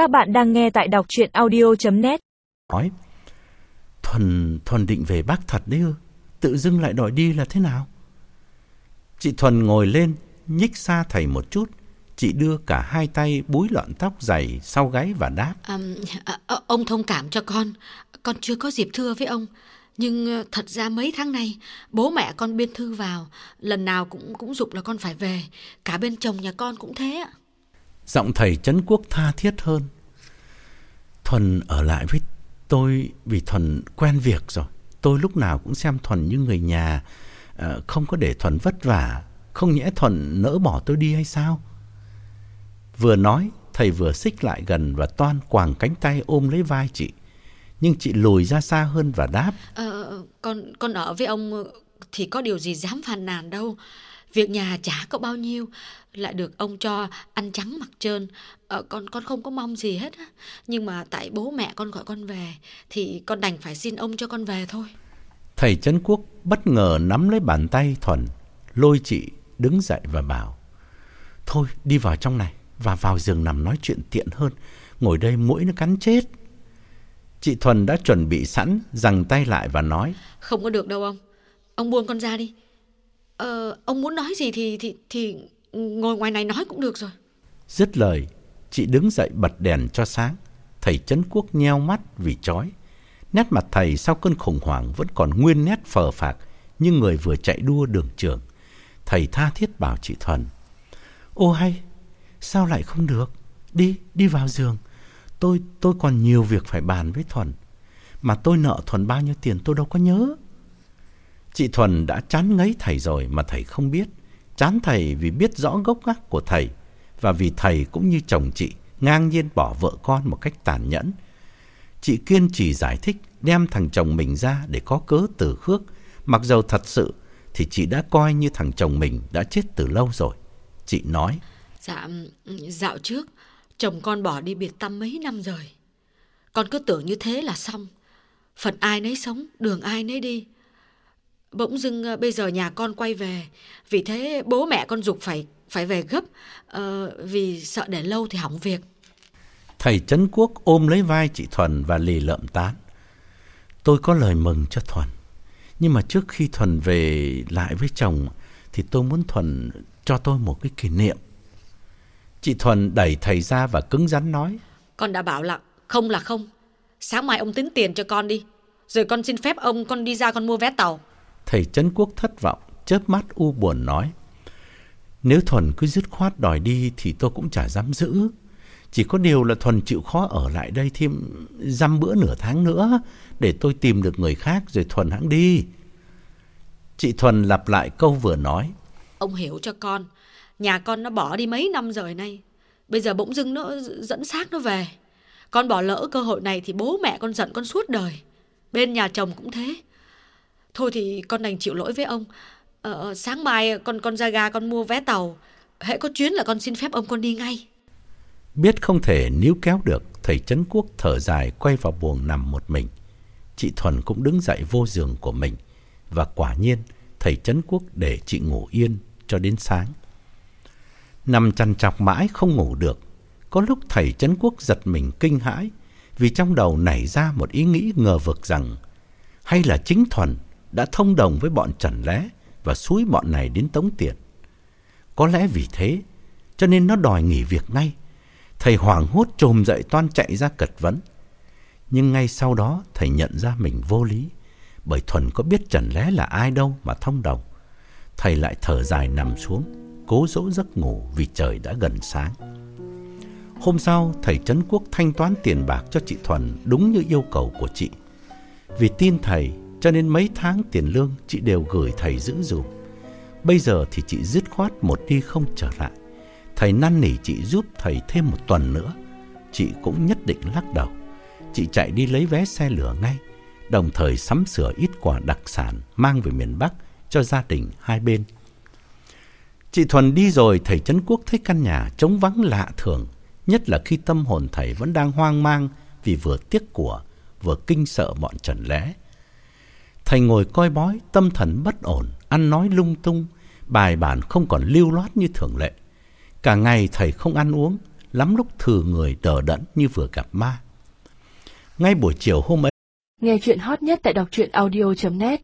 Các bạn đang nghe tại đọc chuyện audio.net Nói Thuần, Thuần định về Bắc thật đấy ư? Tự dưng lại đòi đi là thế nào? Chị Thuần ngồi lên Nhích xa thầy một chút. Chị đưa cả hai tay búi lọn tóc dày Sau gáy và đáp. À, à, ông thông cảm cho con, con chưa có dịp thưa với ông. Nhưng ờ, thật ra mấy tháng nay, bố mẹ con biên thư vào, lần nào cũng cũng dục là con phải về. Cả bên chồng nhà con cũng thế ạ. Giọng thầy Trấn Quốc tha thiết hơn. Thuần ở lại với tôi Vì Thuần quen việc rồi. Tôi lúc nào cũng xem Thuần như người nhà. Ờ, không có để Thuần vất vả. Không nhẽ Thuần nỡ bỏ tôi đi hay sao? Vừa nói Thầy vừa xích lại gần Và toan quàng cánh tay ôm lấy vai chị. Nhưng chị lùi ra xa hơn và đáp. Ờ, con con ở với ông thì có điều gì dám phàn nàn đâu. Việc nhà chả có bao nhiêu, lại được ông cho ăn trắng mặc trơn. Ờ, con con không có mong gì hết á. Nhưng mà tại bố mẹ con gọi con về, thì con đành phải xin ông cho con về thôi. Thầy Trấn Quốc bất ngờ nắm lấy bàn tay Thuần Lôi chị đứng dậy và bảo Thôi đi vào trong này Và vào giường nằm nói chuyện tiện hơn Ngồi đây mũi nó cắn chết Chị Thuần đã chuẩn bị sẵn Giằng tay lại và nói Không có được đâu ông. Ông buông con ra đi. Ờ, ông muốn nói gì thì thì thì ngồi ngoài này nói cũng được rồi. Dứt lời Chị đứng dậy bật đèn cho sáng. Thầy Trấn Quốc nheo mắt vì chói. Nét mặt thầy sau cơn khủng hoảng Vẫn còn nguyên nét phờ phạc Như người vừa chạy đua đường trường. Thầy tha thiết bảo chị Thuần Ô hay Sao lại không được? Đi, đi vào giường. Tôi, tôi còn nhiều việc phải bàn với Thuần. Mà tôi nợ Thuần bao nhiêu tiền tôi đâu có nhớ. Chị Thuần đã chán ngấy thầy rồi mà thầy không biết. Chán thầy vì biết rõ gốc gác của thầy và vì thầy cũng như chồng chị ngang nhiên bỏ vợ con một cách tàn nhẫn. Chị kiên trì giải thích đem thằng chồng mình ra để có cớ từ khước. Mặc dầu thật sự thì chị đã coi như thằng chồng mình đã chết từ lâu rồi. Chị nói, Dạ, dạo trước, chồng con bỏ đi biệt tâm mấy năm rồi. Con cứ tưởng như thế là xong. Phận ai nấy sống, đường ai nấy đi. Bỗng dưng ờ, bây giờ nhà con quay về. Vì thế bố mẹ con dục phải phải về gấp. ờ, vì sợ để lâu thì hỏng việc. thầy Trấn Quốc ôm lấy vai chị Thuần và lì lợm tán. Tôi có lời mừng cho Thuần. Nhưng mà trước khi Thuần về lại với chồng thì tôi muốn Thuần cho tôi một cái kỷ niệm. Chị Thuần đẩy thầy ra và cứng rắn nói. Con đã bảo là không là không. Sáng mai ông tính tiền cho con đi. Rồi con xin phép ông con đi ra con mua vé tàu. Thầy Trấn Quốc thất vọng, chớp mắt u buồn nói. Nếu Thuần cứ dứt khoát đòi đi thì tôi cũng chả dám giữ. Chỉ có điều là Thuần chịu khó ở lại đây thêm dăm bữa nửa tháng nữa để tôi tìm được người khác rồi Thuần hãng đi. Chị Thuần lặp lại câu vừa nói. Ông hiểu cho con. Nhà con nó bỏ đi mấy năm rồi nay. Bây giờ bỗng dưng nó dẫn xác nó về. Con bỏ lỡ cơ hội này thì bố mẹ con giận con suốt đời. Bên nhà chồng cũng thế. Thôi thì con đành chịu lỗi với ông. Ờ, ờ, sáng mai con con ra ga con mua vé tàu. Hễ có chuyến là con xin phép ông con đi ngay. Biết không thể níu kéo được, thầy Trấn Quốc thở dài quay vào buồng nằm một mình. Chị Thuần cũng đứng dậy vô giường của mình. Và quả nhiên, thầy Trấn Quốc để chị ngủ yên cho đến sáng. Nằm chằn chọc mãi không ngủ được. Có lúc thầy Trấn Quốc giật mình kinh hãi vì trong đầu nảy ra một ý nghĩ ngờ vực rằng hay là chính Thuần đã thông đồng với bọn Trần Lé và xúi bọn này đến tống tiền. Có lẽ vì thế cho nên nó đòi nghỉ việc ngay. Thầy hoảng hốt trồm dậy toan chạy ra cật vấn. Nhưng ngay sau đó thầy nhận ra mình vô lý. Bởi Thuần có biết Trần Lé là ai đâu mà thông đồng. Thầy lại thở dài nằm xuống, cố dỗ giấc ngủ vì trời đã gần sáng. Hôm sau, thầy Trấn Quốc thanh toán tiền bạc cho chị Thuần đúng như yêu cầu của chị. Vì tin thầy, cho nên mấy tháng tiền lương chị đều gửi thầy giữ dùm. Bây giờ thì chị dứt khoát một đi không trở lại. Thầy năn nỉ chị giúp thầy thêm một tuần nữa. Chị cũng nhất định lắc đầu. Chị chạy đi lấy vé xe lửa ngay, đồng thời sắm sửa ít quà đặc sản mang về miền Bắc cho gia đình hai bên. Chị Thuần đi rồi, thầy Trấn Quốc thấy căn nhà trống vắng lạ thường, nhất là khi tâm hồn thầy vẫn đang hoang mang vì vừa tiếc của, vừa kinh sợ bọn Trần Lẽ. Thầy ngồi coi bói, tâm thần bất ổn, ăn nói lung tung, bài bản không còn lưu loát như thường lệ. Cả ngày thầy không ăn uống, lắm lúc thử người đờ đẫn như vừa gặp ma. Ngay buổi chiều hôm ấy, Nghe chuyện hot nhất tại đọc truyện audio.net